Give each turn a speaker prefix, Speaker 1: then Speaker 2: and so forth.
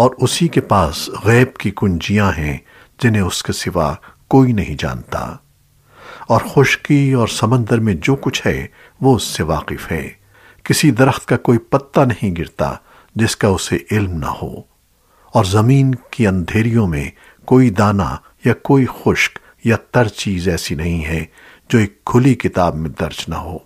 Speaker 1: اور اسی کے پاس غیب کی کنجیاں ہیں جنہیں اس کے سوا کوئی نہیں جانتا۔ اور خشکی اور سمندر میں جو کچھ ہے وہ اس سے واقف ہے۔ کسی درخت کا کوئی پتا نہیں گرتا جس کا اسے علم نہ ہو۔ اور زمین کی اندھیریوں میں کوئی دانہ یا کوئی خشک یا تر چیز ایسی نہیں ہے جو ایک کھلی کتاب میں درج نہ ہو۔